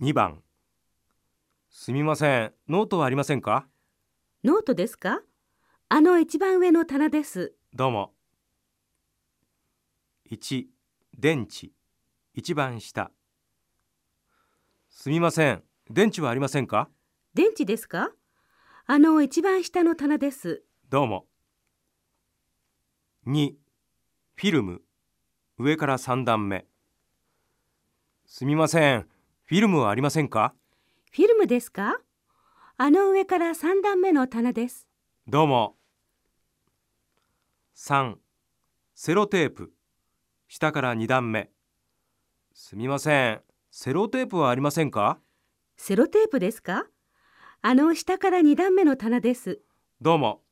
2番。すみません。ノートはありませんか？ノートですか？あの一番上の棚です。どうも。1電池。一番下。すみません。電池はありませんか？電池ですか？あの一番下の棚です。どうも。2フィルム。上から3段目。すみませんフィルムはありませんか？フィルムですか？あの上から3段目の棚です。どうも。3セロテープ。下から2段目。すみません。セロテープはありませんか？セロテープですか？あの下から2段目の棚です。どうも